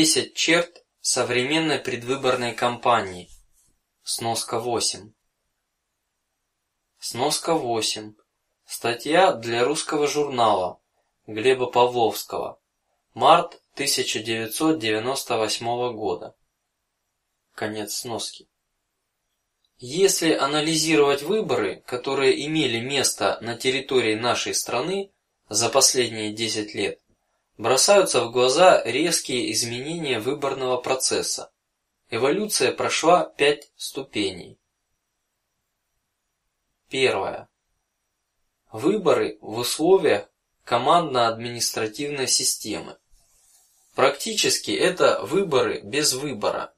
Десять черт современной предвыборной кампании. Сноска 8. Сноска 8. Статья для русского журнала Глеба Павловского. Март 1998 года. Конец сноски. Если анализировать выборы, которые имели место на территории нашей страны за последние десять лет, бросаются в глаза резкие изменения выборного процесса. Эволюция прошла пять ступеней. Первое. Выборы в условиях командно-административной системы. Практически это выборы без выбора.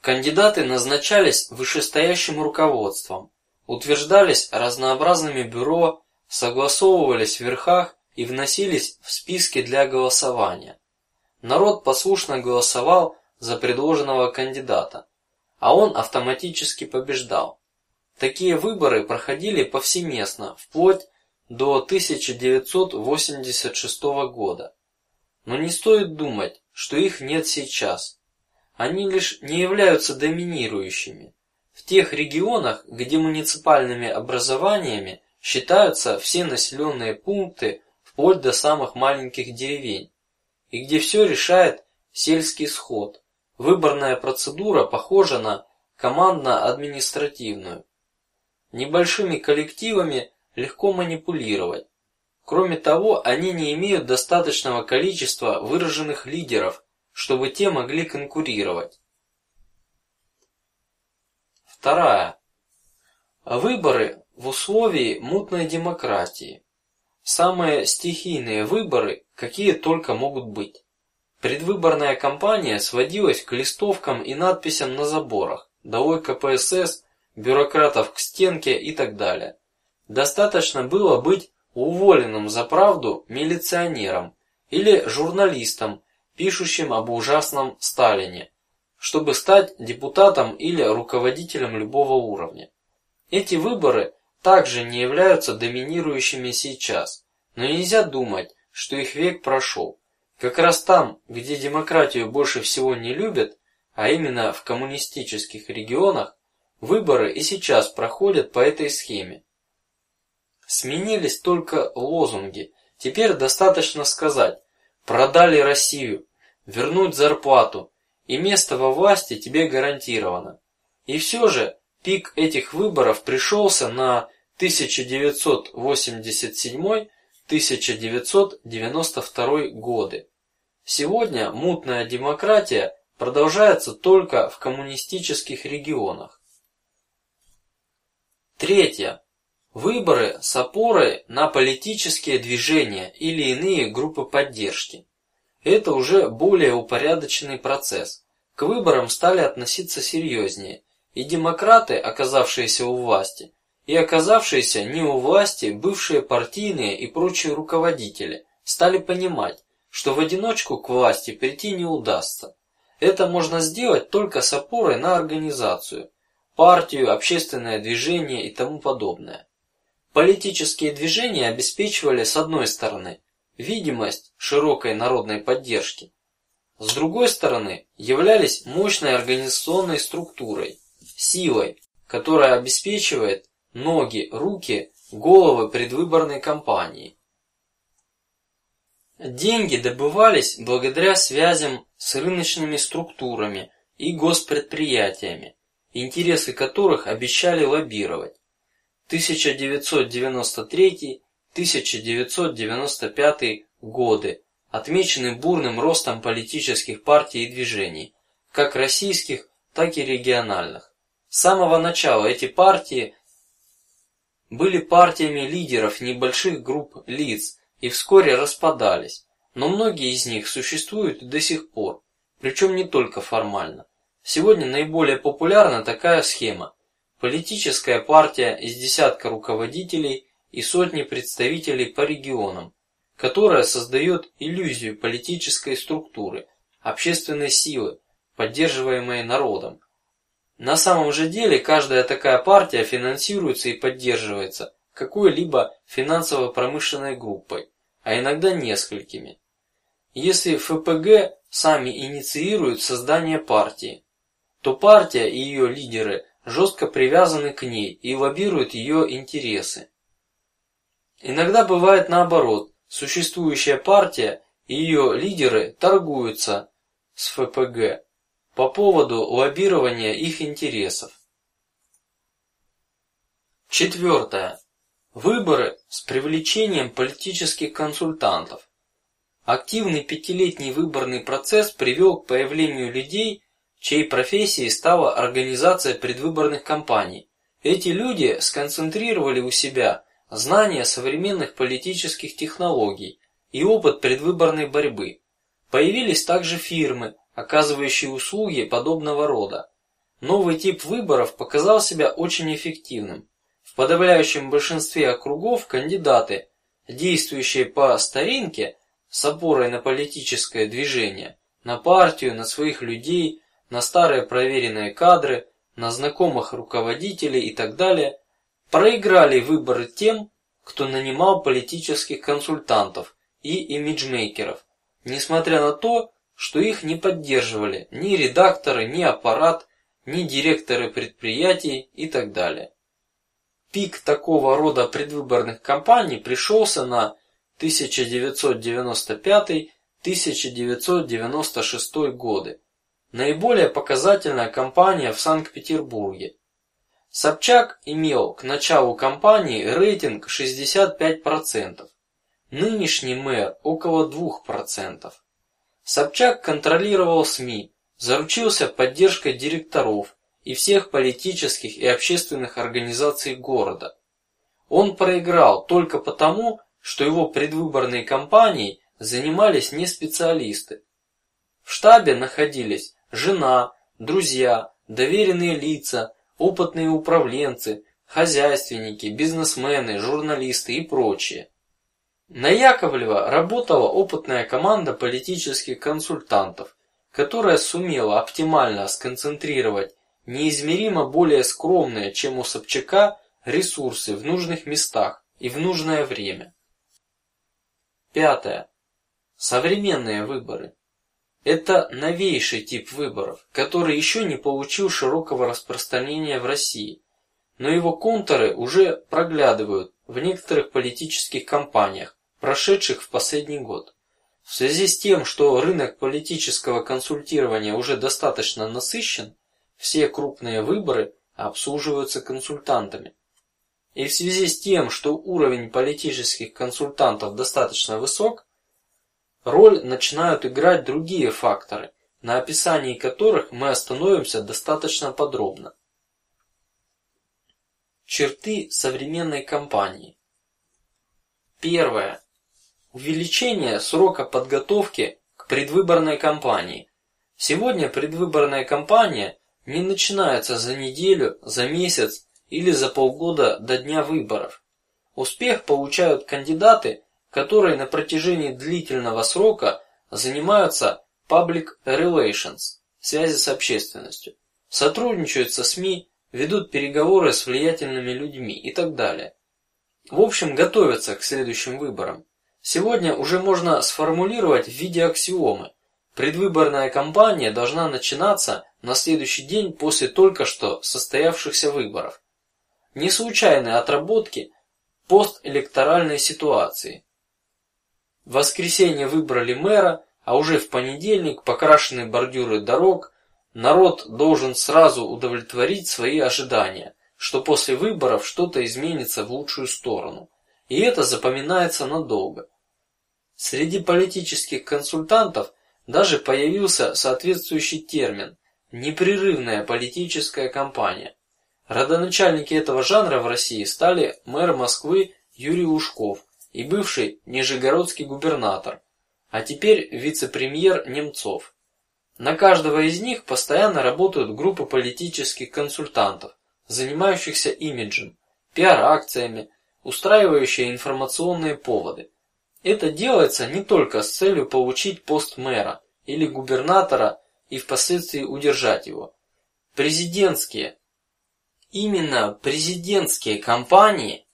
Кандидаты назначались вышестоящим руководством, утверждались разнообразными бюро, согласовывались в верхах и вносились в списки для голосования. Народ послушно голосовал за предложенного кандидата, а он автоматически побеждал. Такие выборы проходили повсеместно вплоть до 1986 года. Но не стоит думать, что их нет сейчас. Они лишь не являются доминирующими. В тех регионах, где муниципальными образованиями считаются все населенные пункты вплоть до самых маленьких деревень, и где все решает сельский сход. Выборная процедура похожа на командно-административную. Небольшими коллективами легко манипулировать. Кроме того, они не имеют достаточного количества выраженных лидеров, чтобы те могли конкурировать. Вторая. Выборы в условии мутной демократии. Самые стихийные выборы, какие только могут быть. Предвыборная кампания сводилась к листовкам и надписям на заборах: "Долой КПСС", "Бюрократов к стенке" и так далее. Достаточно было быть уволенным за правду милиционером или журналистом, пишущим об ужасном Сталине, чтобы стать депутатом или руководителем любого уровня. Эти выборы также не являются доминирующими сейчас, но нельзя думать, что их век прошел. Как раз там, где демократию больше всего не любят, а именно в коммунистических регионах, выборы и сейчас проходят по этой схеме. Сменились только лозунги. Теперь достаточно сказать: продали Россию, вернуть зарплату, и место во власти тебе гарантировано. И все же Пик этих выборов пришелся на 1987-1992 годы. Сегодня мутная демократия продолжается только в коммунистических регионах. Третье. Выборы с опорой на политические движения или иные группы поддержки. Это уже более упорядоченный процесс. К выборам стали относиться серьезнее и демократы, оказавшиеся у власти, и оказавшиеся не у власти бывшие партийные и прочие руководители стали понимать, что в одиночку к власти прийти не удастся. Это можно сделать только с опорой на организацию, партию, общественное движение и тому подобное. Политические движения обеспечивали с одной стороны видимость широкой народной поддержки, с другой стороны являлись мощной организационной структурой, силой, которая обеспечивает ноги, руки, головы предвыборной кампании. Деньги добывались благодаря связям с рыночными структурами и госпредприятиями, интересы которых обещали лоббировать. 1993-1995 годы отмечены бурным ростом политических партий и движений, как российских, так и региональных. С самого начала эти партии были партиями лидеров небольших групп лиц и вскоре распадались, но многие из них существуют до сих пор, причем не только формально. Сегодня наиболее популярна такая схема: политическая партия из десятка руководителей и сотни представителей по регионам, которая создает иллюзию политической структуры, общественной силы, поддерживаемой народом, на самом же деле каждая такая партия финансируется и поддерживается какой-либо финансово-промышленной группой, а иногда несколькими. Если ФПГ сами инициируют создание партии, то партия и ее лидеры жестко привязаны к ней и лоббируют ее интересы. Иногда бывает наоборот: существующая партия и ее лидеры торгуются с ФПГ по поводу лоббирования их интересов. Четвертое. Выборы с привлечением политических консультантов. Активный пятилетний выборный процесс привел к появлению людей, чьей профессией стала организация предвыборных кампаний. Эти люди сконцентрировали у себя знания современных политических технологий и опыт предвыборной борьбы. Появились также фирмы, оказывающие услуги подобного рода. Новый тип выборов показал себя очень эффективным. В подавляющем большинстве округов кандидаты, действующие по старинке, с опорой на политическое движение, на партию, на своих людей, на старые проверенные кадры, на знакомых руководителей и так далее, проиграли выборы тем, кто нанимал политических консультантов и имиджмейкеров, несмотря на то, что их не поддерживали ни редакторы, ни аппарат, ни директоры предприятий и так далее. Пик такого рода предвыборных кампаний пришелся на 1995-1996 годы. Наиболее показательная кампания в Санкт-Петербурге. Собчак имел к началу кампании рейтинг 65%, нынешний мэр около 2%. Собчак контролировал СМИ, заручился поддержкой директоров, и всех политических и общественных организаций города. Он проиграл только потому, что его предвыборной кампанией занимались не специалисты. В штабе находились жена, друзья, доверенные лица, опытные управленцы, хозяйственники, бизнесмены, журналисты и прочие. На Яковлева работала опытная команда политических консультантов, которая сумела оптимально сконцентрировать неизмеримо более скромные, чем у Собчака, ресурсы в нужных местах и в нужное время. Пятое. Современные выборы. Это новейший тип выборов, который еще не получил широкого распространения в России, но его контуры уже проглядывают в некоторых политических кампаниях, прошедших в последний год. В связи с тем, что рынок политического консультирования уже достаточно насыщен, все крупные выборы обслуживаются консультантами. И в связи с тем, что уровень политических консультантов достаточно высок, роль начинают играть другие факторы, на описании которых мы остановимся достаточно подробно. Черты современной кампании. Первое. Увеличение срока подготовки к предвыборной кампании. Сегодня предвыборная кампания не начинается за неделю, за месяц или за полгода до дня выборов. Успех получают кандидаты, которые на протяжении длительного срока занимаются public relations, связи с общественностью, сотрудничают со СМИ, ведут переговоры с влиятельными людьми и так далее. В общем, готовятся к следующим выборам. Сегодня уже можно сформулировать в виде аксиомы: предвыборная кампания должна начинаться на следующий день после только что состоявшихся выборов. Не случайные отработки постэлекторальной ситуации. В воскресенье выбрали мэра, а уже в понедельник покрашены бордюры дорог. Народ должен сразу удовлетворить свои ожидания, что после выборов что-то изменится в лучшую сторону, и это запоминается надолго. Среди политических консультантов даже появился соответствующий термин непрерывная политическая кампания. Родоначальники этого жанра в России стали мэр Москвы Юрий Ушков и бывший нижегородский губернатор, а теперь вице-премьер Немцов. На каждого из них постоянно работают группы политических консультантов, занимающихся имиджем, пиар-акциями, устраивающие информационные поводы. Это делается не только с целью получить пост мэра или губернатора и впоследствии удержать его. Президентские, именно президентские кампании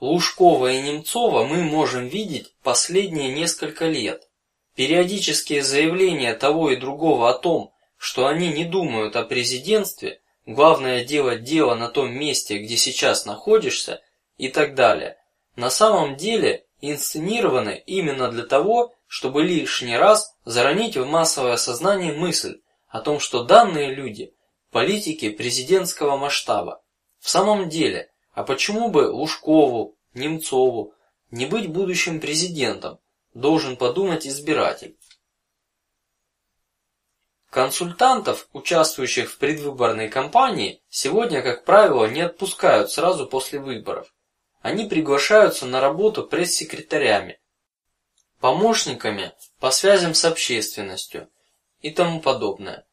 Лужкова и Немцова мы можем видеть последние несколько лет. Периодические заявления того и другого о том, что они не думают о президентстве, главное делать дело на том месте, где сейчас находишься, и так далее, на самом деле инсценированы именно для того, чтобы лишний раз заронить в массовое сознание мысль о том, что данные люди политики президентского масштаба. В самом деле, а почему бы Лужкову, Немцову не быть будущим президентом? Должен подумать избиратель. Консультантов, участвующих в предвыборной кампании, сегодня, как правило, не отпускают сразу после выборов. Они приглашаются на работу пресс-секретарями, помощниками по связям с общественностью и тому подобное.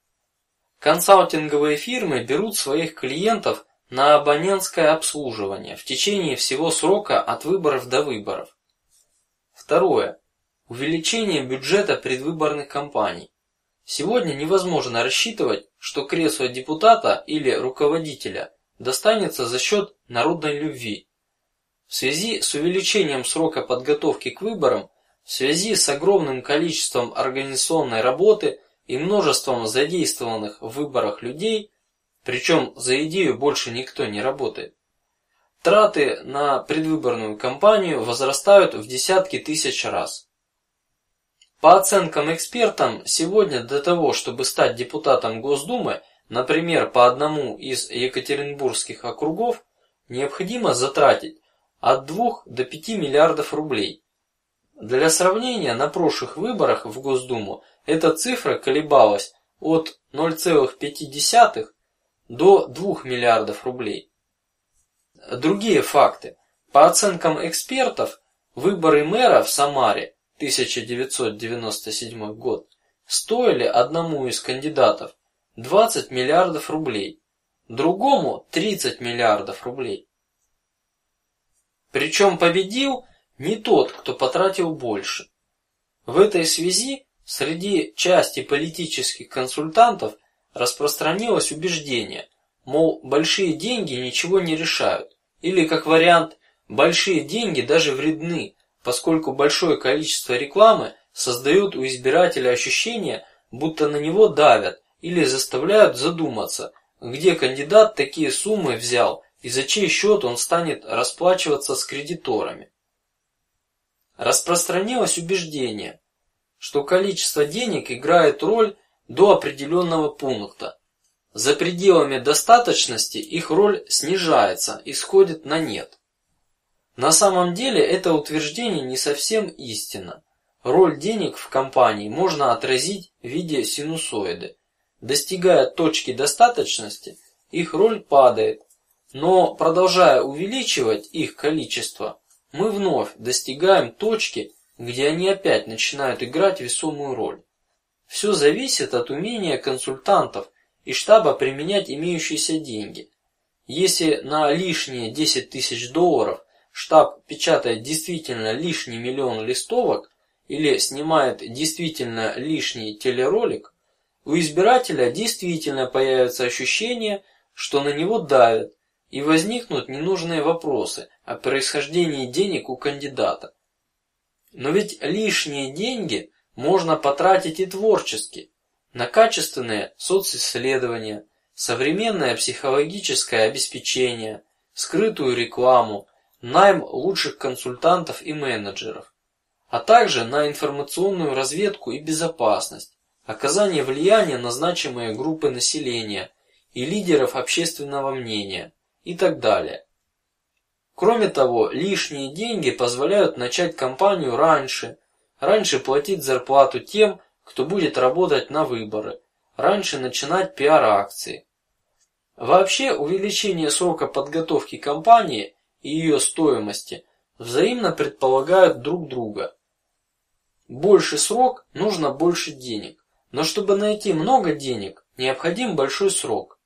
Консалтинговые фирмы берут своих клиентов на абонентское обслуживание в течение всего срока от выборов до выборов. Второе. Увеличение бюджета предвыборных кампаний. Сегодня невозможно рассчитывать, что кресло депутата или руководителя достанется за счет народной любви. В связи с увеличением срока подготовки к выборам, в связи с огромным количеством организационной работы и множеством задействованных в выборах людей, причем за идею больше никто не работает. Траты на предвыборную кампанию возрастают в десятки тысяч раз. По оценкам экспертам, сегодня для того, чтобы стать депутатом Госдумы, например, по одному из екатеринбургских округов, необходимо затратить от 2 до 5 миллиардов рублей. Для сравнения, на прошлых выборах в Госдуму эта цифра колебалась от 0,5 до 2 миллиардов рублей. Другие факты. По оценкам экспертов, выборы мэра в Самаре 1997 год стоили одному из кандидатов 20 миллиардов рублей, другому 30 миллиардов рублей. Причем победил не тот, кто потратил больше. В этой связи среди части политических консультантов распространилось убеждение, мол, большие деньги ничего не решают, или как вариант, большие деньги даже вредны, поскольку большое количество рекламы создает у избирателя ощущение, будто на него давят или заставляют задуматься, где кандидат такие суммы взял и за чей счет он станет расплачиваться с кредиторами распространилось убеждение, что количество денег играет роль до определенного пункта. За пределами достаточности их роль снижается и сходит на нет. На самом деле это утверждение не совсем истинно. Роль денег в компании можно отразить в виде синусоиды. Достигая точки достаточности, их роль падает, но продолжая увеличивать их количество, мы вновь достигаем точки, где они опять начинают играть весомую роль. Все зависит от умения консультантов и штаба применять имеющиеся деньги. Если на лишние 10 тысяч долларов штаб печатает действительно лишний миллион листовок или снимает действительно лишний телеролик, у избирателя действительно появится ощущение, что на него давят, и возникнут ненужные вопросы о происхождении денег у кандидата. Но ведь лишние деньги можно потратить и творчески на качественные социсследования, современное психологическое обеспечение, скрытую рекламу, найм лучших консультантов и менеджеров, а также на информационную разведку и безопасность, оказание влияния на значимые группы населения и лидеров общественного мнения и так далее. Кроме того, лишние деньги позволяют начать кампанию раньше, раньше платить зарплату тем, кто будет работать на выборы, раньше начинать пиар-акции. Вообще, увеличение срока подготовки кампании и ее стоимости взаимно предполагают друг друга. Больше срок нужно больше денег, но чтобы найти много денег, необходим большой срок.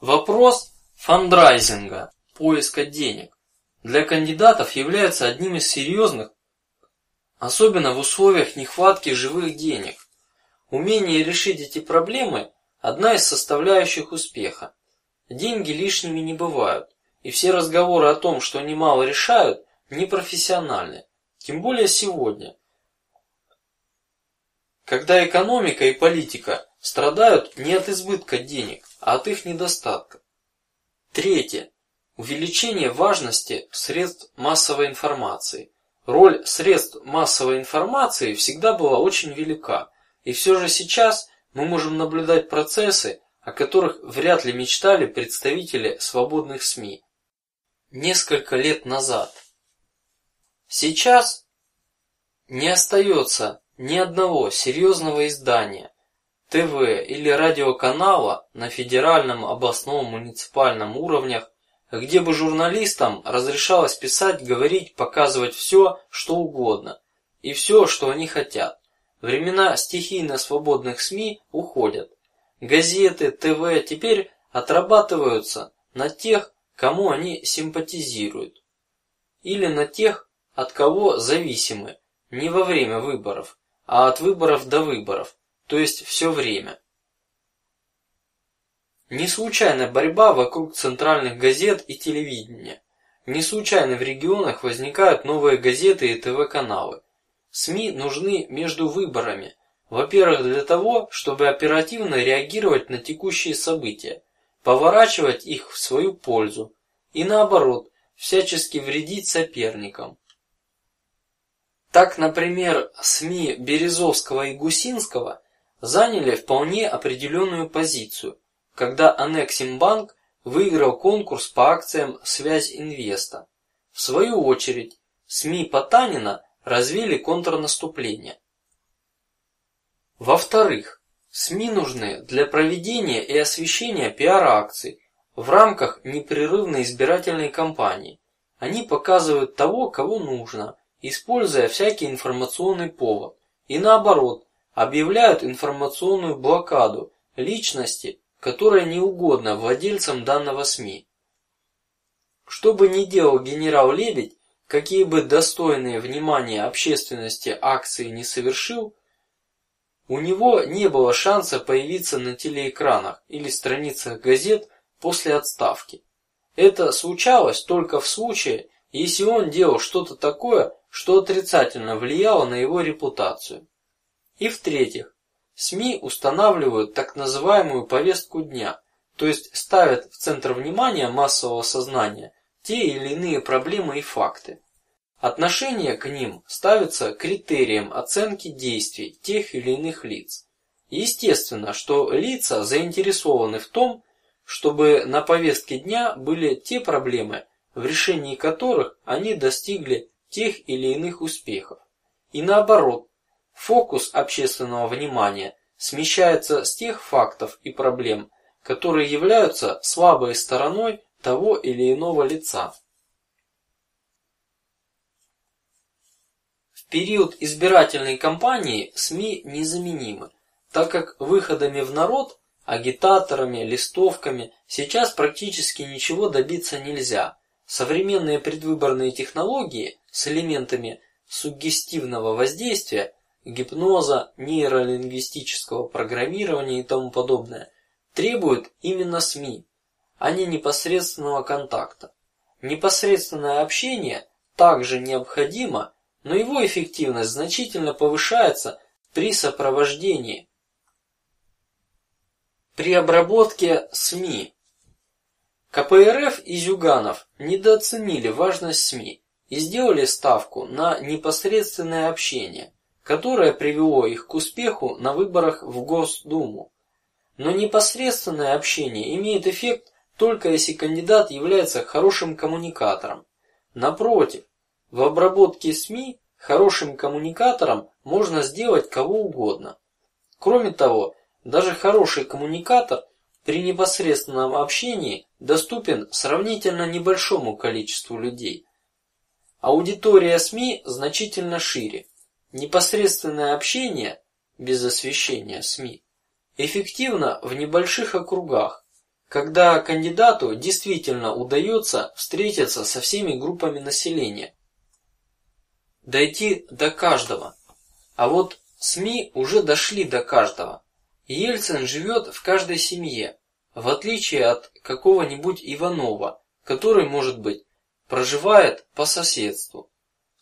Вопрос фандрайзинга, поиска денег, для кандидатов является одним из серьезных, особенно в условиях нехватки живых денег. Умение решить эти проблемы – одна из составляющих успеха. Деньги лишними не бывают, и все разговоры о том, что они мало решают, непрофессиональны. Тем более сегодня, когда экономика и политика страдают не от избытка денег, от их недостатка. Третье. Увеличение важности средств массовой информации. Роль средств массовой информации всегда была очень велика, и все же сейчас мы можем наблюдать процессы, о которых вряд ли мечтали представители свободных СМИ. Несколько лет назад. Сейчас не остается ни одного серьезного издания, ТВ или радиоканала на федеральном, областном, муниципальном уровнях, где бы журналистам разрешалось писать, говорить, показывать все, что угодно и все, что они хотят. Времена стихийно свободных СМИ уходят. Газеты, ТВ теперь отрабатываются на тех, кому они симпатизируют, или на тех, от кого зависимы, не во время выборов, а от выборов до выборов, то есть все время. Не случайно борьба вокруг центральных газет и телевидения. Не случайно в регионах возникают новые газеты и ТВ-каналы. СМИ нужны между выборами, во-первых, для того, чтобы оперативно реагировать на текущие события, поворачивать их в свою пользу, и наоборот, всячески вредить соперникам. Так, например, СМИ Березовского и Гусинского заняли вполне определенную позицию, когда Анексимбанк выиграл конкурс по акциям Связь Инвеста. В свою очередь, СМИ Потанина развили контрнаступление. Во-вторых, СМИ нужны для проведения и освещения пиар-акций в рамках непрерывной избирательной кампании. Они показывают того, кого нужно, используя всякий информационный повод, и наоборот объявляют информационную блокаду личности, которая не угодна владельцам данного СМИ. Что бы ни делал генерал Лебедь, какие бы достойные внимания общественности акции не совершил, у него не было шанса появиться на телеэкранах или страницах газет после отставки. Это случалось только в случае, если он делал что-то такое, что отрицательно влияло на его репутацию. И в третьих, СМИ устанавливают так называемую повестку дня, то есть ставят в центр внимания массового сознания те или иные проблемы и факты. Отношение к ним ставится критерием оценки действий тех или иных лиц. Естественно, что лица заинтересованы в том, чтобы на повестке дня были те проблемы, в решении которых они достигли тех или иных успехов. И наоборот, фокус общественного внимания смещается с тех фактов и проблем, которые являются слабой стороной того или иного лица. В период избирательной кампании СМИ незаменимы, так как выходами в народ, агитаторами, листовками сейчас практически ничего добиться нельзя. Современные предвыборные технологии с элементами суггестивного воздействия, гипноза, нейролингвистического программирования и тому подобное требуют именно СМИ, а не непосредственного контакта. Непосредственное общение также необходимо но его эффективность значительно повышается при сопровождении, при обработке СМИ. КПРФ и Зюганов недооценили важность СМИ и сделали ставку на непосредственное общение, которое привело их к успеху на выборах в Госдуму. Но непосредственное общение имеет эффект только если кандидат является хорошим коммуникатором. Напротив, в обработке СМИ хорошим коммуникатором можно сделать кого угодно. Кроме того, даже хороший коммуникатор при непосредственном общении доступен сравнительно небольшому количеству людей. Аудитория СМИ значительно шире. Непосредственное общение без освещения СМИ эффективно в небольших округах, когда кандидату действительно удается встретиться со всеми группами населения дойти до каждого. А вот СМИ уже дошли до каждого. Ельцин живет в каждой семье, в отличие от какого-нибудь Иванова, который, может быть, проживает по соседству.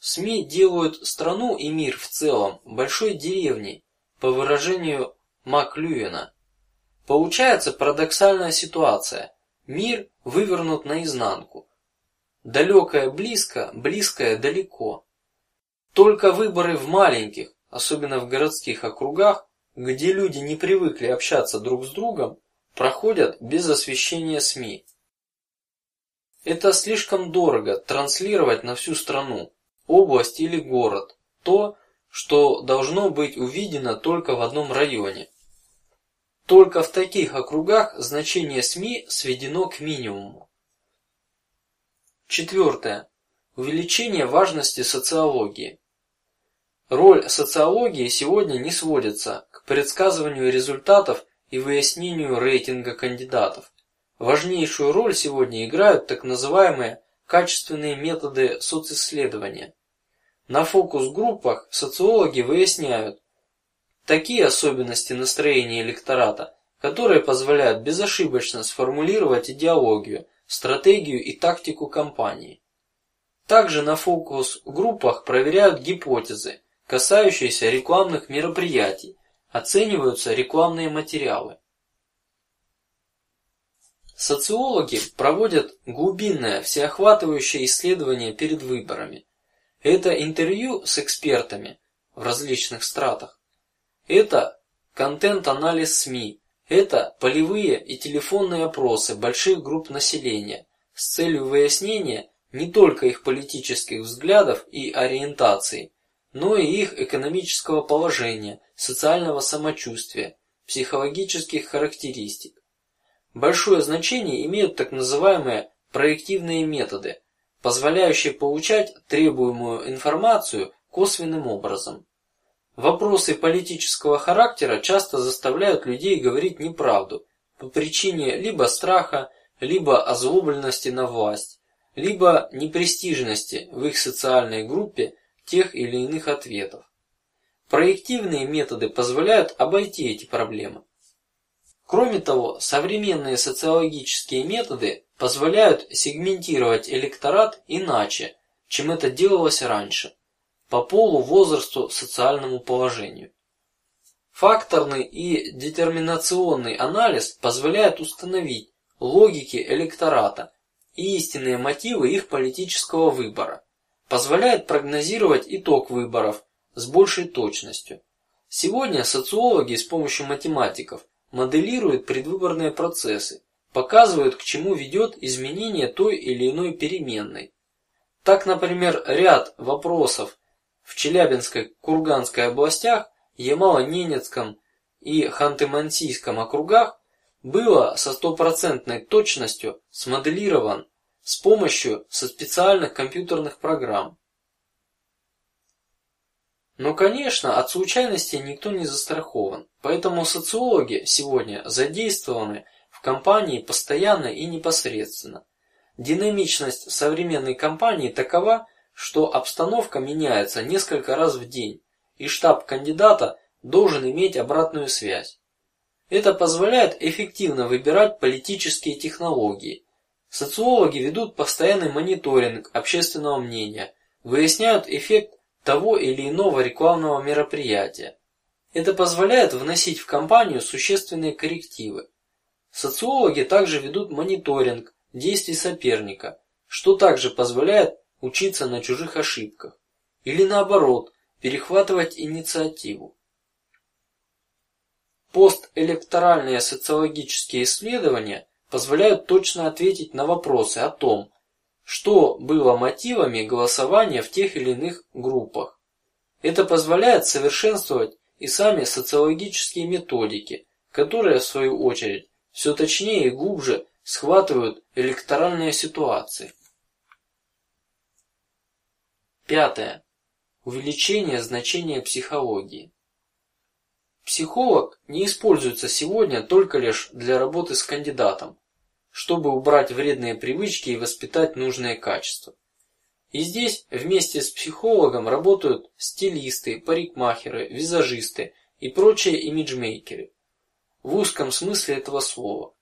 СМИ делают страну и мир в целом большой деревней, по выражению Маклюина. Получается парадоксальная ситуация: мир вывернут наизнанку, далекое близко, близкое далеко. Только выборы в маленьких, особенно в городских округах, где люди не привыкли общаться друг с другом, проходят без освещения СМИ. Это слишком дорого транслировать на всю страну, область или город то, что должно быть увидено только в одном районе. Только в таких округах значение СМИ сведено к минимуму. Четвертое. Увеличение важности социологии. Роль социологии сегодня не сводится к предсказыванию результатов и выяснению рейтинга кандидатов. Важнейшую роль сегодня играют так называемые качественные методы социсследования. На фокус-группах социологи выясняют такие особенности настроения электората, которые позволяют безошибочно сформулировать идеологию, стратегию и тактику кампании. Также на фокус-группах проверяют гипотезы, касающиеся рекламных мероприятий, оцениваются рекламные материалы. Социологи проводят глубинное, всеохватывающее исследование перед выборами. Это интервью с экспертами в различных стратах. Это контент-анализ СМИ. Это полевые и телефонные опросы больших групп населения с целью выяснения не только их политических взглядов и ориентаций, но и их экономического положения, социального самочувствия, психологических характеристик. Большое значение имеют так называемые проективные методы, позволяющие получать требуемую информацию косвенным образом. Вопросы политического характера часто заставляют людей говорить неправду по причине либо страха, либо озлобленности на власть, либо непрестижности в их социальной группе тех или иных ответов. Проективные методы позволяют обойти эти проблемы. Кроме того, современные социологические методы позволяют сегментировать электорат иначе, чем это делалось раньше, по полу, возрасту, социальному положению. Факторный и детерминационный анализ позволяет установить логики электората и истинные мотивы их политического выбора, позволяет прогнозировать итог выборов с большей точностью. Сегодня социологи с помощью математиков моделируют предвыборные процессы, показывают, к чему ведет изменение той или иной переменной. Так, например, ряд вопросов в Челябинской, Курганской областях, Ямало-Ненецком и Ханты-Мансийском округах было со стопроцентной точностью смоделирован с помощью со специальных компьютерных программ. Но, конечно, от случайности никто не застрахован, поэтому социологи сегодня задействованы в кампании постоянно и непосредственно. Динамичность современной кампании такова, что обстановка меняется несколько раз в день, и штаб кандидата должен иметь обратную связь. Это позволяет эффективно выбирать политические технологии. Социологи ведут постоянный мониторинг общественного мнения, выясняют эффект того или иного рекламного мероприятия. Это позволяет вносить в кампанию существенные коррективы. Социологи также ведут мониторинг действий соперника, что также позволяет учиться на чужих ошибках или наоборот перехватывать инициативу. Постэлекторальные социологические исследования позволяют точно ответить на вопросы о том, что было мотивами голосования в тех или иных группах. Это позволяет совершенствовать и сами социологические методики, которые в свою очередь все точнее и глубже схватывают электоральные ситуации. Пятое. Увеличение значения психологии. Психолог не используется сегодня только лишь для работы с кандидатом, чтобы убрать вредные привычки и воспитать нужные качества. И здесь вместе с психологом работают стилисты, парикмахеры, визажисты и прочие имиджмейкеры. В узком смысле этого слова.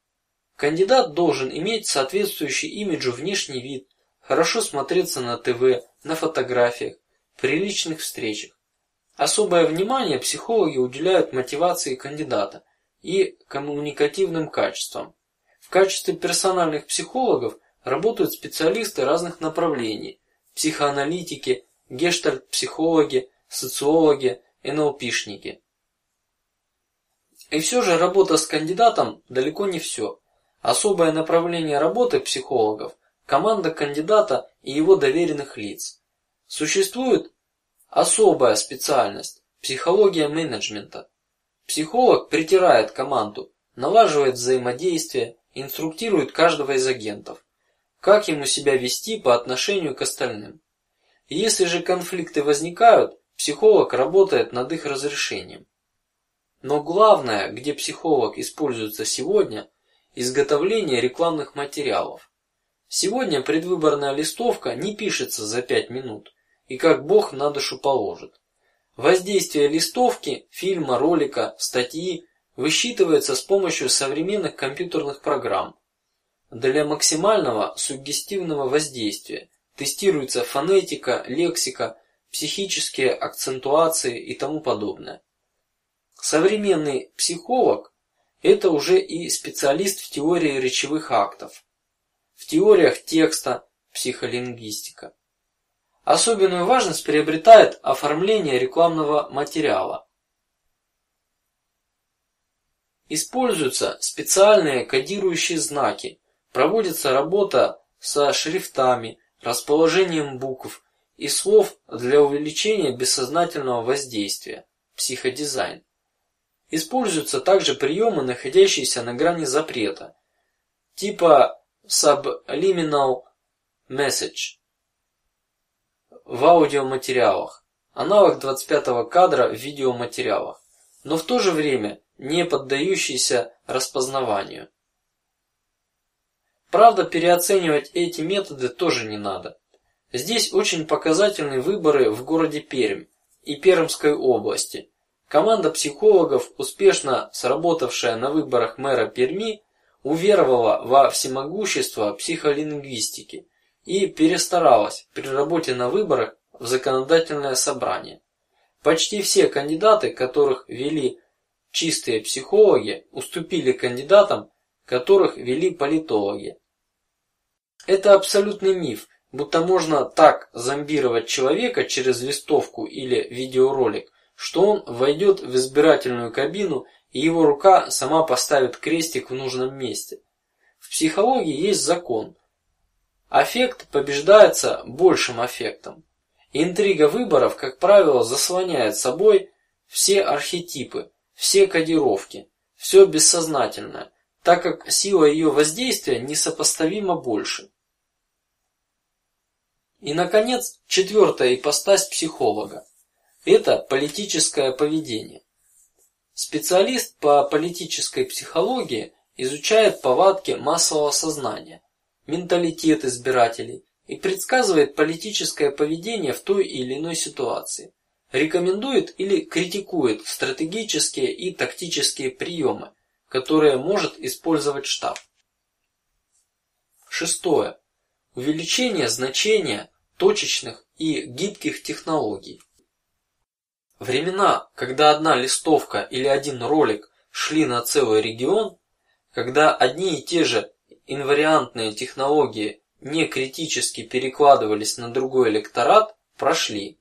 Кандидат должен иметь соответствующий имиджу внешний вид, хорошо смотреться на ТВ, на фотографиях, при личных встречах. Особое внимание психологи уделяют мотивации кандидата и коммуникативным качествам. Качестве персональных психологов работают специалисты разных направлений: психоаналитики, гештальт-психологи, социологи, НЛПшники. И все же работа с кандидатом далеко не все. Особое направление работы психологов – команда кандидата и его доверенных лиц. Существует особая специальность – психология менеджмента. Психолог притирает команду, налаживает взаимодействие, инструктирует каждого из агентов, как ему себя вести по отношению к остальным. Если же конфликты возникают, психолог работает над их разрешением. Но главное, где психолог используется сегодня, изготовление рекламных материалов. Сегодня предвыборная листовка не пишется за пять минут и как Бог на душу положит. Воздействие листовки, фильма, ролика, статьи высчитывается с помощью современных компьютерных программ. Для максимального суггестивного воздействия тестируется фонетика, лексика, психические акцентуации и тому подобное. Современный психолог – это уже и специалист в теории речевых актов, в теориях текста, психолингвистика. Особенную важность приобретает оформление рекламного материала. Используются специальные кодирующие знаки, проводится работа со шрифтами, расположением букв и слов для увеличения бессознательного воздействия. Психодизайн. Используются также приемы, находящиеся на грани запрета, типа subliminal message в аудиоматериалах, аналог 25 кадра в видеоматериалах, но в то же время не поддающийся распознаванию. Правда, переоценивать эти методы тоже не надо. Здесь очень показательны выборы в городе Пермь и Пермской области, Команда психологов, успешно сработавшая на выборах мэра Перми, уверовала во всемогущество психолингвистики и перестаралась при работе на выборах в законодательное собрание. Почти все кандидаты, которых вели чистые психологи, уступили кандидатам, которых вели политологи. Это абсолютный миф, будто можно так зомбировать человека через листовку или видеоролик, что он войдет в избирательную кабину и его рука сама поставит крестик в нужном месте. В психологии есть закон: аффект побеждается большим аффектом. Интрига выборов, как правило, заслоняет собой все архетипы, все кодировки, все бессознательное, так как сила ее воздействия несопоставимо больше. И, наконец, четвертая ипостась психолога это политическое поведение. Специалист по политической психологии изучает повадки массового сознания, менталитет избирателей и предсказывает политическое поведение в той или иной ситуации, рекомендует или критикует стратегические и тактические приемы, которые может использовать штаб. Шестое. Увеличение значения точечных и гибких технологий. Времена, когда одна листовка или один ролик шли на целый регион, когда одни и те же инвариантные технологии не критически перекладывались на другой электорат, прошли.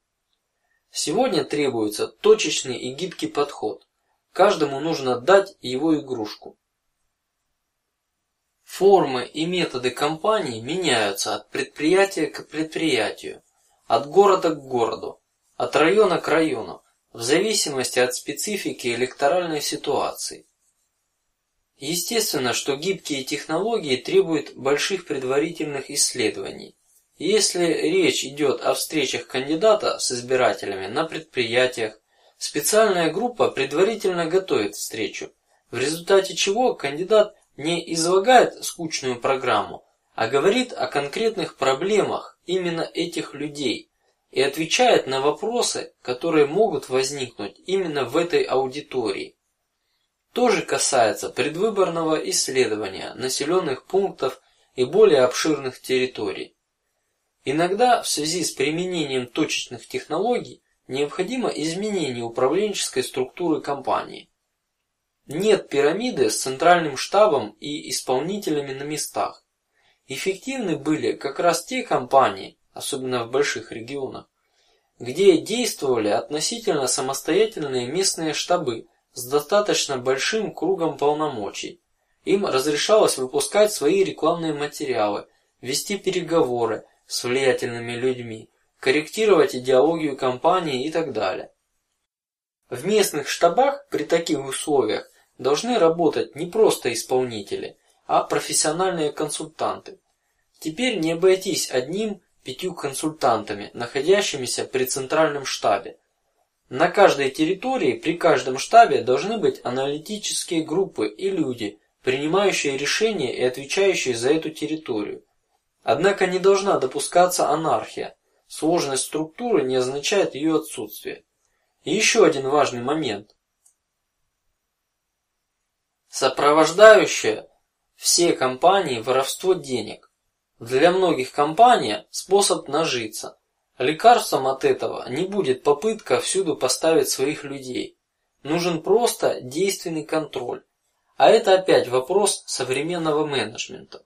Сегодня требуется точечный и гибкий подход. Каждому нужно дать его игрушку. Формы и методы кампании меняются от предприятия к предприятию, от города к городу, от района к району в зависимости от специфики электоральной ситуации. Естественно, что гибкие технологии требуют больших предварительных исследований. Если речь идет о встречах кандидата с избирателями на предприятиях, специальная группа предварительно готовит встречу, в результате чего кандидат не излагает скучную программу, а говорит о конкретных проблемах именно этих людей, и отвечает на вопросы, которые могут возникнуть именно в этой аудитории. То же касается предвыборного исследования населенных пунктов и более обширных территорий. Иногда в связи с применением точечных технологий необходимо изменение управленческой структуры компании. Нет пирамиды с центральным штабом и исполнителями на местах. Эффективны были как раз те компании, особенно в больших регионах, где действовали относительно самостоятельные местные штабы с достаточно большим кругом полномочий. Им разрешалось выпускать свои рекламные материалы, вести переговоры с влиятельными людьми, корректировать идеологию компании и так далее. В местных штабах при таких условиях должны работать не просто исполнители, а профессиональные консультанты. Теперь не обойтись одним пятью консультантами, находящимися при центральном штабе. На каждой территории при каждом штабе должны быть аналитические группы и люди, принимающие решения и отвечающие за эту территорию. Однако не должна допускаться анархия. Сложность структуры не означает ее отсутствие. И еще один важный момент. Сопровождающее все компании воровство денег. Для многих компаний способ нажиться. Лекарством от этого не будет попытка всюду поставить своих людей. Нужен просто действенный контроль, а это опять вопрос современного менеджмента.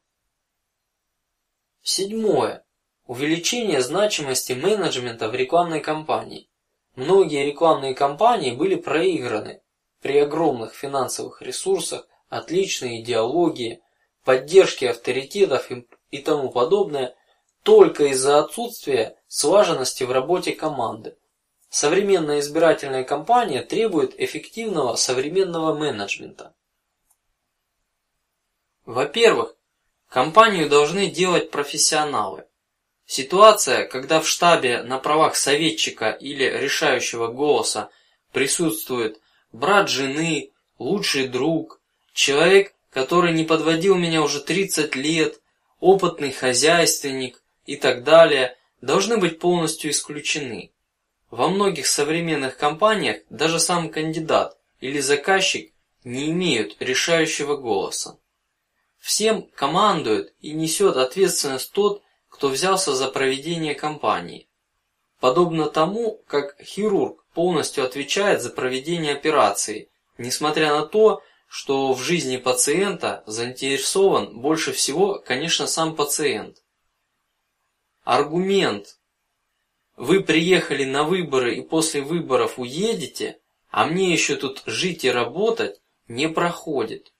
Седьмое. Увеличение значимости менеджмента в рекламной кампании. Многие рекламные кампании были проиграны при огромных финансовых ресурсах, отличной идеологии, поддержке авторитетов и, тому подобное, только из-за отсутствия слаженности в работе команды. Современная избирательная кампания требует эффективного современного менеджмента. Во-первых, кампанию должны делать профессионалы. Ситуация, когда в штабе на правах советчика или решающего голоса присутствует брат жены, лучший друг, человек, который не подводил меня уже 30 лет, опытный хозяйственник и так далее, должны быть полностью исключены. Во многих современных компаниях даже сам кандидат или заказчик не имеют решающего голоса. Всем командует и несет ответственность тот, кто взялся за проведение кампании. Подобно тому, как хирург полностью отвечает за проведение операции, несмотря на то, что в жизни пациента заинтересован больше всего, конечно, сам пациент. Аргумент: вы приехали на выборы и после выборов уедете, а мне еще тут жить и работать, не проходит.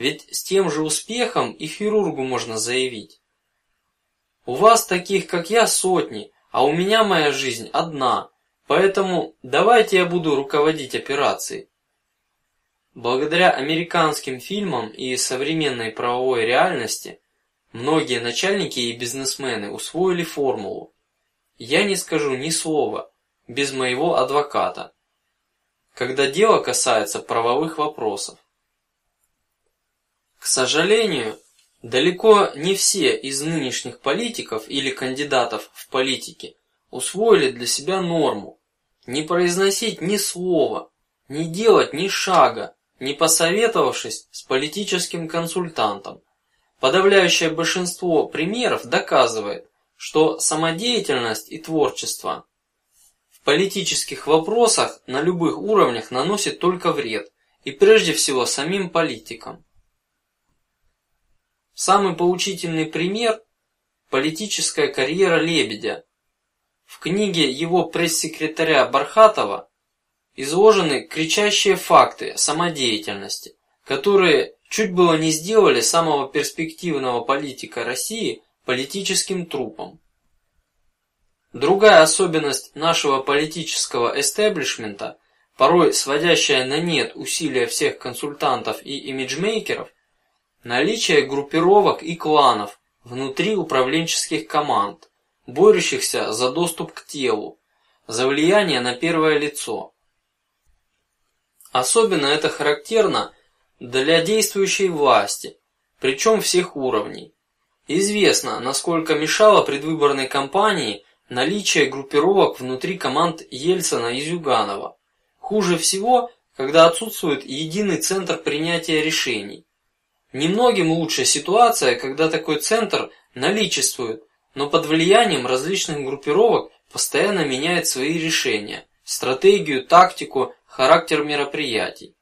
Ведь с тем же успехом и хирургу можно заявить: у вас таких, как я, сотни, а у меня моя жизнь одна. Поэтому давайте я буду руководить операцией. Благодаря американским фильмам и современной правовой реальности многие начальники и бизнесмены усвоили формулу: я не скажу ни слова без моего адвоката, когда дело касается правовых вопросов. К сожалению, далеко не все из нынешних политиков или кандидатов в политики усвоили для себя норму не произносить ни слова, не делать ни шага, не посоветовавшись с политическим консультантом. Подавляющее большинство примеров доказывает, что самодеятельность и творчество в политических вопросах на любых уровнях наносит только вред, и прежде всего самим политикам. Самый поучительный пример – политическая карьера Лебедя, в книге его пресс-секретаря Бархатова изложены кричащие факты самодеятельности, которые чуть было не сделали самого перспективного политика России политическим трупом. Другая особенность нашего политического эстеблишмента, порой сводящая на нет усилия всех консультантов и имиджмейкеров, наличие группировок и кланов внутри управленческих команд борющихся за доступ к телу, за влияние на первое лицо. Особенно это характерно для действующей власти, причем всех уровней. Известно, насколько мешало предвыборной кампании наличие группировок внутри команд Ельцина и Зюганова. Хуже всего, когда отсутствует единый центр принятия решений. Немногим лучше ситуация, когда такой центр наличествует, но под влиянием различных группировок постоянно меняет свои решения, стратегию, тактику, характер мероприятий.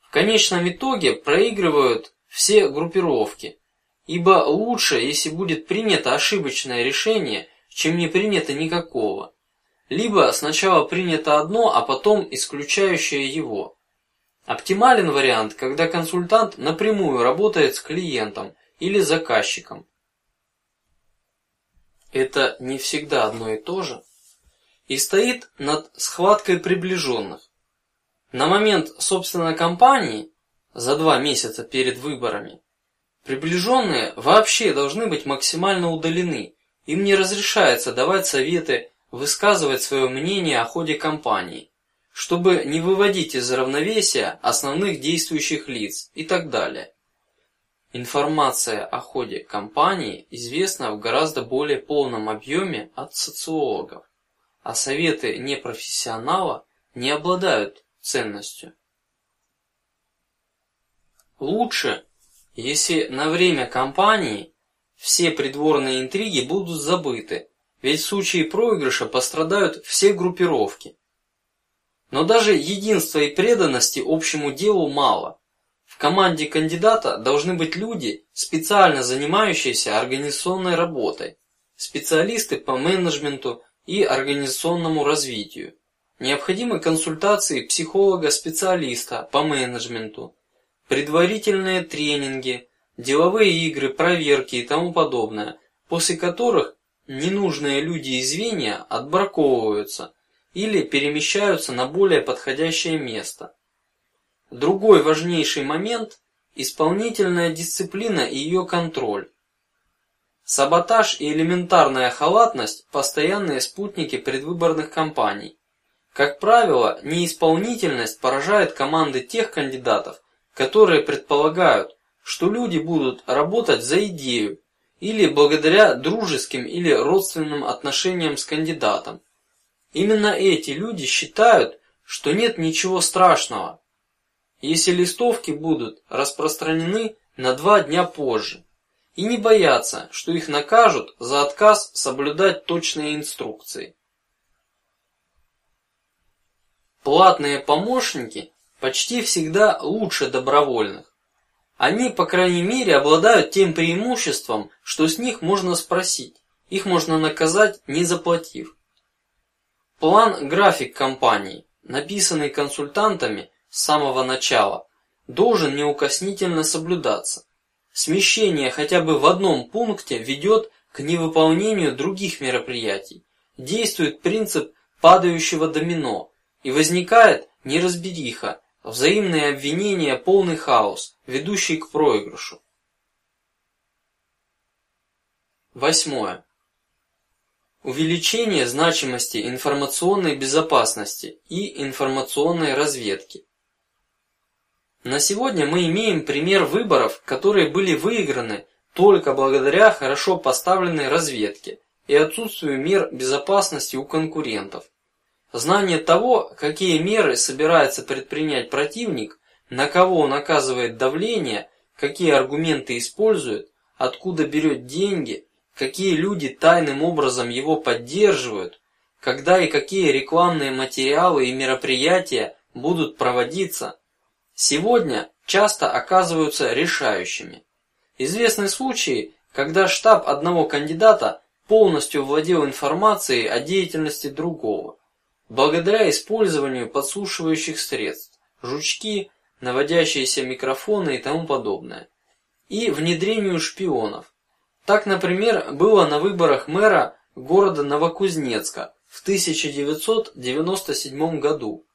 В конечном итоге проигрывают все группировки, ибо лучше, если будет принято ошибочное решение, чем не принято никакого, либо сначала принято одно, а потом исключающее его. Оптимален вариант, когда консультант напрямую работает с клиентом или заказчиком. Это не всегда одно и то же, и стоит над схваткой приближенных. На момент собственной кампании за два месяца перед выборами приближенные вообще должны быть максимально удалены. Им не разрешается давать советы, высказывать свое мнение о ходе кампании чтобы не выводить из равновесия основных действующих лиц и так далее. Информация о ходе кампании известна в гораздо более полном объеме от социологов, а советы непрофессионала не обладают ценностью. Лучше, если на время кампании все придворные интриги будут забыты, ведь в случае проигрыша пострадают все группировки. Но даже единства и преданности общему делу мало. В команде кандидата должны быть люди, специально занимающиеся организационной работой, специалисты по менеджменту и организационному развитию. Необходимы консультации психолога-специалиста по менеджменту, предварительные тренинги, деловые игры, проверки и тому подобное, после которых ненужные люди и звенья отбраковываются или перемещаются на более подходящее место. Другой важнейший момент – исполнительная дисциплина и ее контроль. Саботаж и элементарная халатность – постоянные спутники предвыборных кампаний. Как правило, неисполнительность поражает команды тех кандидатов, которые предполагают, что люди будут работать за идею или благодаря дружеским или родственным отношениям с кандидатом. Именно эти люди считают, что нет ничего страшного, если листовки будут распространены на два дня позже, и не боятся, что их накажут за отказ соблюдать точные инструкции. Платные помощники почти всегда лучше добровольных. Они, по крайней мере, обладают тем преимуществом, что с них можно спросить, их можно наказать, не заплатив. План-график компании, написанный консультантами с самого начала, должен неукоснительно соблюдаться. Смещение хотя бы в одном пункте ведет к невыполнению других мероприятий. Действует принцип падающего домино, и возникает неразбериха, взаимные обвинения, полный хаос, ведущий к проигрышу. Восьмое. Увеличение значимости информационной безопасности и информационной разведки. На сегодня мы имеем пример выборов, которые были выиграны только благодаря хорошо поставленной разведке и отсутствию мер безопасности у конкурентов. Знание того, какие меры собирается предпринять противник, на кого он оказывает давление, какие аргументы использует, откуда берет деньги какие люди тайным образом его поддерживают, когда и какие рекламные материалы и мероприятия будут проводиться, сегодня часто оказываются решающими. Известны случаи, когда штаб одного кандидата полностью владел информацией о деятельности другого, благодаря использованию подслушивающих средств, жучки, наводящиеся микрофоны и тому подобное, и внедрению шпионов, так, например, было на выборах мэра города Новокузнецка в 1997 году.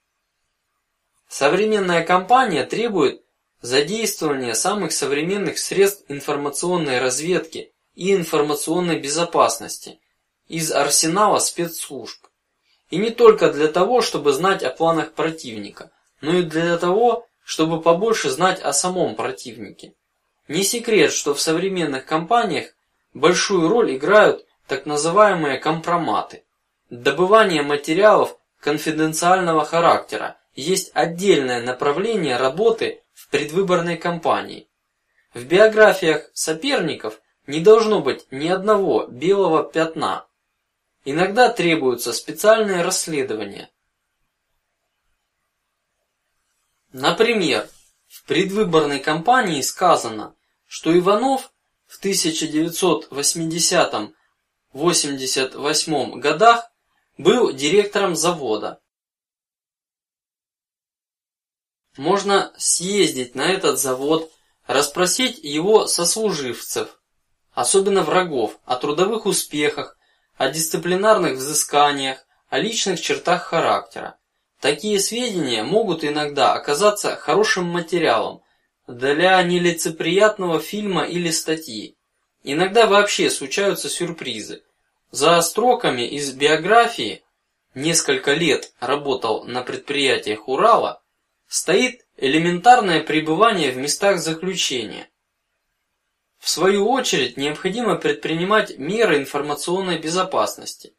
Современная кампания требует задействования самых современных средств информационной разведки и информационной безопасности из арсенала спецслужб, и не только для того, чтобы знать о планах противника, но и для того, чтобы побольше знать о самом противнике. Не секрет, что в современных кампаниях Большую роль играют так называемые компроматы. Добывание материалов конфиденциального характера есть отдельное направление работы в предвыборной кампании. В биографиях соперников не должно быть ни одного белого пятна. Иногда требуются специальные расследования. Например, в предвыборной кампании сказано, что Иванов в 1980-88 годах был директором завода. Можно съездить на этот завод, расспросить его сослуживцев, особенно врагов, о трудовых успехах, о дисциплинарных взысканиях, о личных чертах характера. Такие сведения могут иногда оказаться хорошим материалом для нелицеприятного фильма или статьи. Иногда вообще случаются сюрпризы. За строками из биографии несколько лет работал на предприятиях Урала стоит элементарное пребывание в местах заключения. В свою очередь необходимо предпринимать меры информационной безопасности.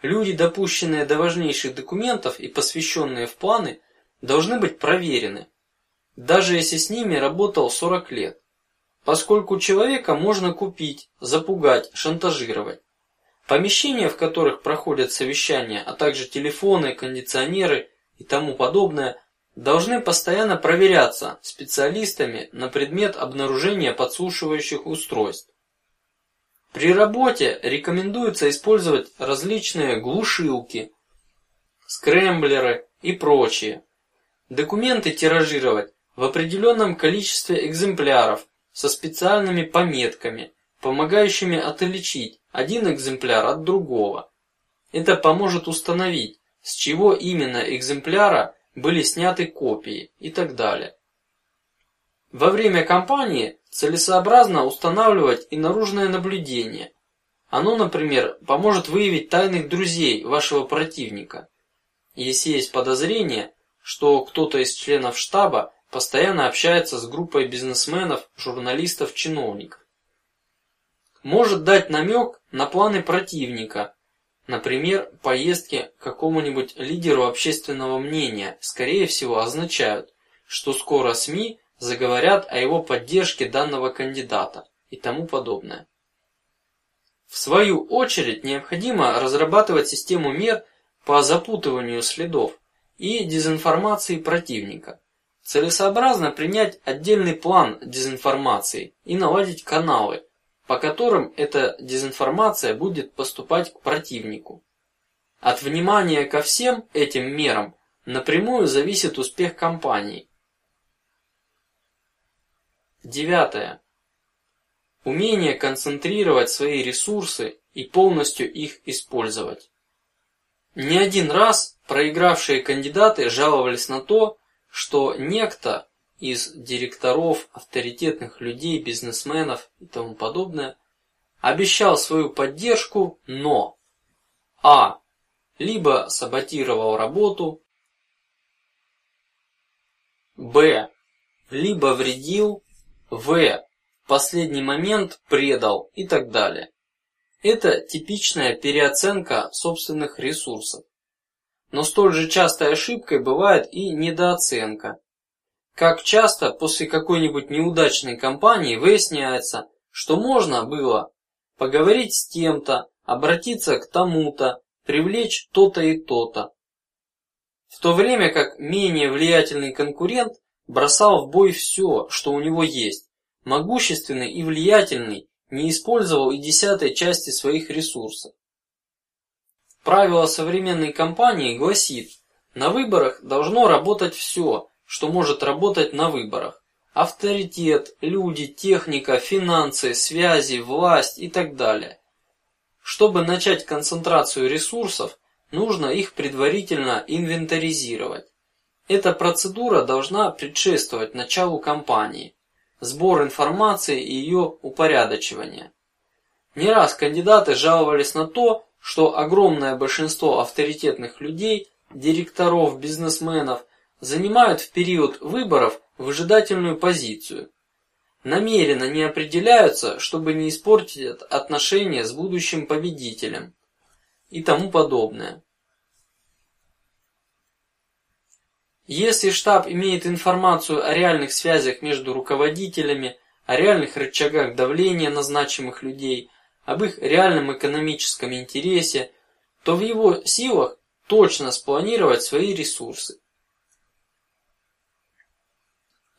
Люди, допущенные до важнейших документов и посвященные в планы, должны быть проверены, даже если с ними работал 40 лет, поскольку человека можно купить, запугать, шантажировать. Помещения, в которых проходят совещания, а также телефоны, кондиционеры и тому подобное, должны постоянно проверяться специалистами на предмет обнаружения подслушивающих устройств. При работе рекомендуется использовать различные глушилки, скрэмблеры и прочее. Документы тиражировать в определенном количестве экземпляров со специальными пометками, помогающими отличить один экземпляр от другого. Это поможет установить, с чего именно экземпляра были сняты копии и так далее. Во время кампании целесообразно устанавливать и наружное наблюдение. Оно, например, поможет выявить тайных друзей вашего противника, если есть подозрение, что кто-то из членов штаба постоянно общается с группой бизнесменов, журналистов, чиновников. Может дать намек на планы противника, Например, поездки какому-нибудь лидеру общественного мнения, скорее всего, означают, что скоро СМИ заговорят о его поддержке данного кандидата и тому подобное. В свою очередь необходимо разрабатывать систему мер по запутыванию следов и дезинформации противника. Целесообразно принять отдельный план дезинформации и наладить каналы, по которым эта дезинформация будет поступать к противнику. От внимания ко всем этим мерам напрямую зависит успех кампании. Девятое. Умение концентрировать свои ресурсы и полностью их использовать. Не один раз проигравшие кандидаты жаловались на то, что некто из директоров, авторитетных людей, бизнесменов и тому подобное, обещал свою поддержку, но а либо саботировал работу, б либо вредил, в последний момент предал и так далее. Это типичная переоценка собственных ресурсов. Но столь же частой ошибкой бывает и недооценка. Как часто после какой-нибудь неудачной кампании выясняется, что можно было поговорить с тем-то, обратиться к тому-то, привлечь то-то и то-то, в то время как менее влиятельный конкурент бросал в бой все, что у него есть, могущественный и влиятельный не использовал и десятой части своих ресурсов. Правило современной кампании гласит: на выборах должно работать все, что может работать на выборах: авторитет, люди, техника, финансы, связи, власть и так далее. Чтобы начать концентрацию ресурсов, нужно их предварительно инвентаризировать. Эта процедура должна предшествовать началу кампании, сбор информации и ее упорядочивание. Не раз кандидаты жаловались на то, что огромное большинство авторитетных людей, директоров, бизнесменов занимают в период выборов выжидательную позицию, намеренно не определяются, чтобы не испортить отношения с будущим победителем и тому подобное. Если штаб имеет информацию о реальных связях между руководителями, о реальных рычагах давления на значимых людей, об их реальном экономическом интересе, то в его силах точно спланировать свои ресурсы.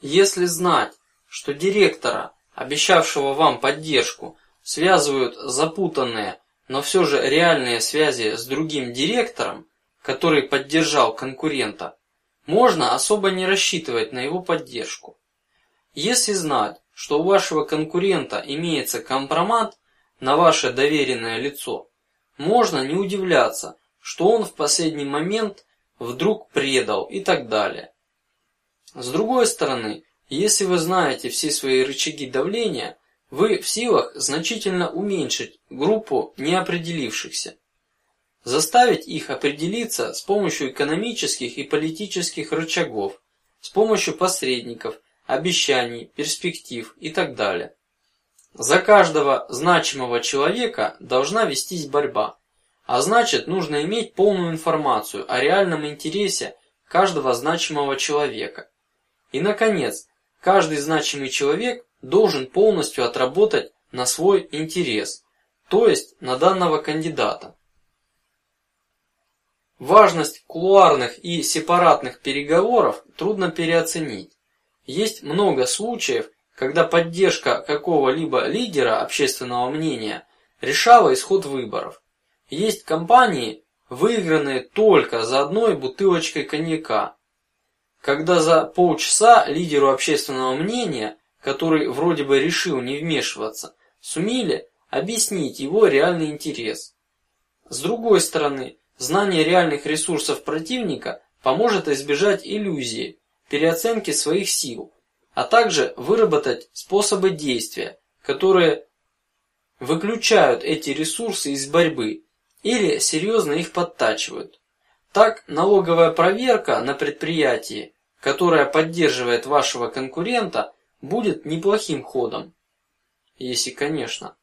Если знать, что директора, обещавшего вам поддержку, связывают запутанные, но все же реальные связи с другим директором, который поддержал конкурента, можно особо не рассчитывать на его поддержку. Если знать, что у вашего конкурента имеется компромат на ваше доверенное лицо, можно не удивляться, что он в последний момент вдруг предал и так далее. С другой стороны, если вы знаете все свои рычаги давления, вы в силах значительно уменьшить группу неопределившихся, заставить их определиться с помощью экономических и политических рычагов, с помощью посредников, обещаний, перспектив и так далее. За каждого значимого человека должна вестись борьба, а значит, нужно иметь полную информацию о реальном интересе каждого значимого человека. И, наконец, каждый значимый человек должен полностью отработать на свой интерес, то есть на данного кандидата. Важность кулуарных и сепаратных переговоров трудно переоценить. Есть много случаев, когда поддержка какого-либо лидера общественного мнения решала исход выборов. Есть компании, выигранные только за одной бутылочкой коньяка, когда за полчаса лидеру общественного мнения, который вроде бы решил не вмешиваться, сумели объяснить его реальный интерес. С другой стороны, знание реальных ресурсов противника поможет избежать иллюзии, переоценки своих сил, а также выработать способы действия, которые выключают эти ресурсы из борьбы или серьезно их подтачивают. Так налоговая проверка на предприятии, которая поддерживает вашего конкурента, будет неплохим ходом, если, конечно,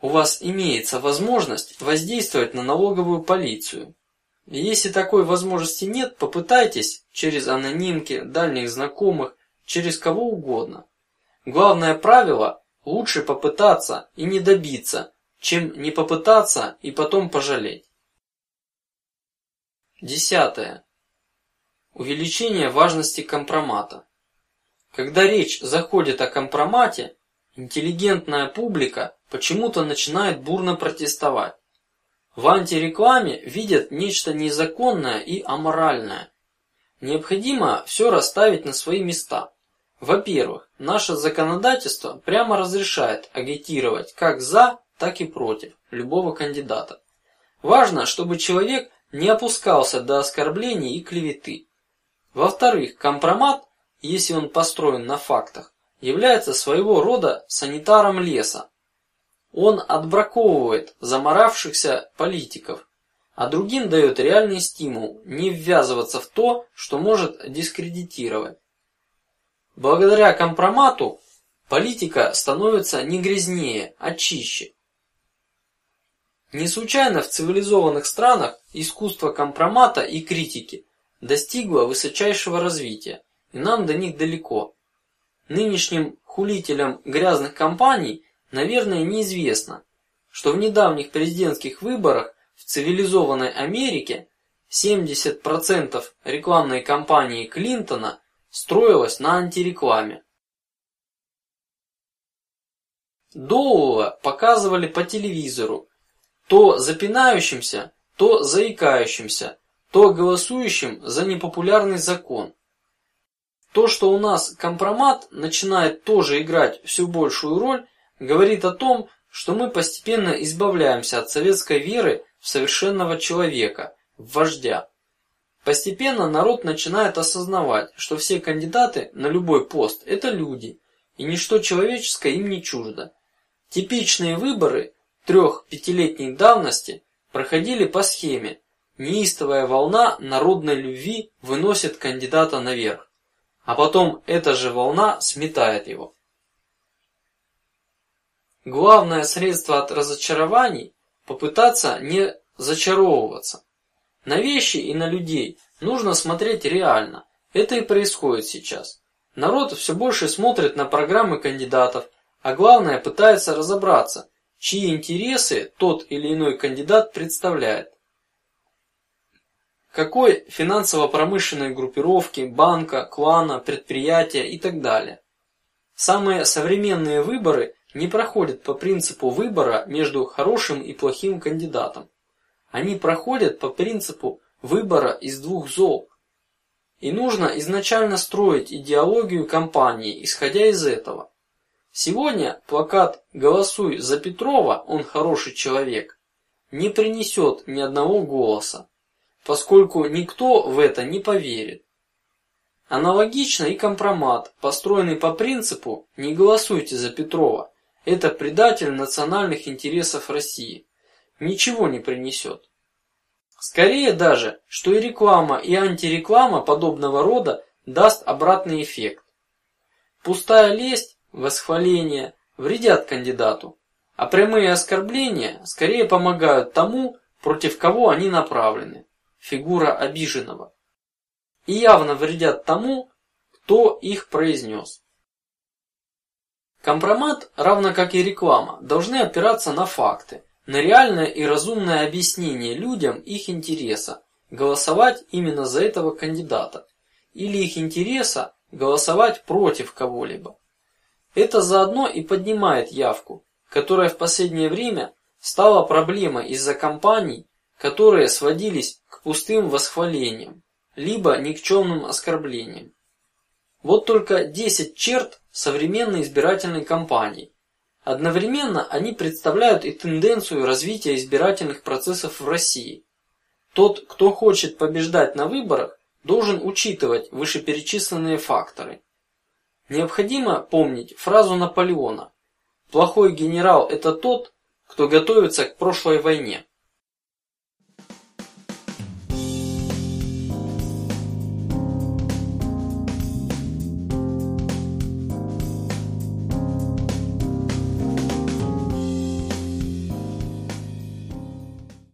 у вас имеется возможность воздействовать на налоговую полицию. Если такой возможности нет, попытайтесь через анонимки, дальних знакомых, через кого угодно. Главное правило: лучше попытаться и не добиться, чем не попытаться и потом пожалеть. Десятое. Увеличение важности компромата. Когда речь заходит о компромате, интеллигентная публика почему-то начинает бурно протестовать. В антирекламе видят нечто незаконное и аморальное. Необходимо все расставить на свои места. Во-первых, наше законодательство прямо разрешает агитировать как за, так и против любого кандидата. Важно, чтобы человек не опускался до оскорблений и клеветы. Во-вторых, компромат, если он построен на фактах, является своего рода санитаром леса, он отбраковывает заморавшихся политиков, а другим дает реальный стимул не ввязываться в то, что может дискредитировать. Благодаря компромату политика становится не грязнее, а чище. Не случайно в цивилизованных странах искусство компромата и критики достигло высочайшего развития, и нам до них далеко. Нынешним хулителям грязных компаний Наверное, неизвестно, что в недавних президентских выборах в цивилизованной Америке 70% рекламной кампании Клинтона строилось на антирекламе. Доула показывали по телевизору, то запинающимся, то заикающимся, то голосующим за непопулярный закон. То, что у нас компромат начинает тоже играть все большую роль, говорит о том, что мы постепенно избавляемся от советской веры в совершенного человека, в вождя. Постепенно народ начинает осознавать, что все кандидаты на любой пост это люди, и ничто человеческое им не чуждо. Типичные выборы трех-пятилетней давности проходили по схеме: неистовая волна народной любви выносит кандидата наверх, а потом эта же волна сметает его. Главное средство от разочарований – попытаться не зачаровываться. На вещи и на людей нужно смотреть реально. Это и происходит сейчас. Народ все больше смотрит на программы кандидатов, а главное пытается разобраться, чьи интересы тот или иной кандидат представляет, какой финансово-промышленной группировки, банка, клана, предприятия и так далее. Самые современные выборы не проходят по принципу выбора между хорошим и плохим кандидатом. Они проходят по принципу выбора из двух зол. И нужно изначально строить идеологию кампании, исходя из этого. Сегодня плакат "Голосуй за Петрова, он хороший человек" не принесет ни одного голоса, поскольку никто в это не поверит. Аналогично и компромат, построенный по принципу "не голосуйте за Петрова", это предатель национальных интересов России, ничего не принесет. Скорее даже, что и реклама, и антиреклама подобного рода даст обратный эффект. Пустая лесть, восхваление вредят кандидату, а прямые оскорбления скорее помогают тому, против кого они направлены. Фигура обиженного. И явно вредят тому, кто их произнес. Компромат, равно как и реклама, должны опираться на факты, на реальное и разумное объяснение людям их интереса, голосовать именно за этого кандидата, или их интереса голосовать против кого-либо. Это заодно и поднимает явку, которая в последнее время стала проблемой из-за кампаний, которые сводились к пустым восхвалениям, либо никчемным оскорблениям. Вот только 10 черт современной избирательной кампании. Одновременно они представляют и тенденцию развития избирательных процессов в России. Тот, кто хочет побеждать на выборах, должен учитывать вышеперечисленные факторы. Необходимо помнить фразу Наполеона: "Плохой генерал – это тот, кто готовится к прошлой войне".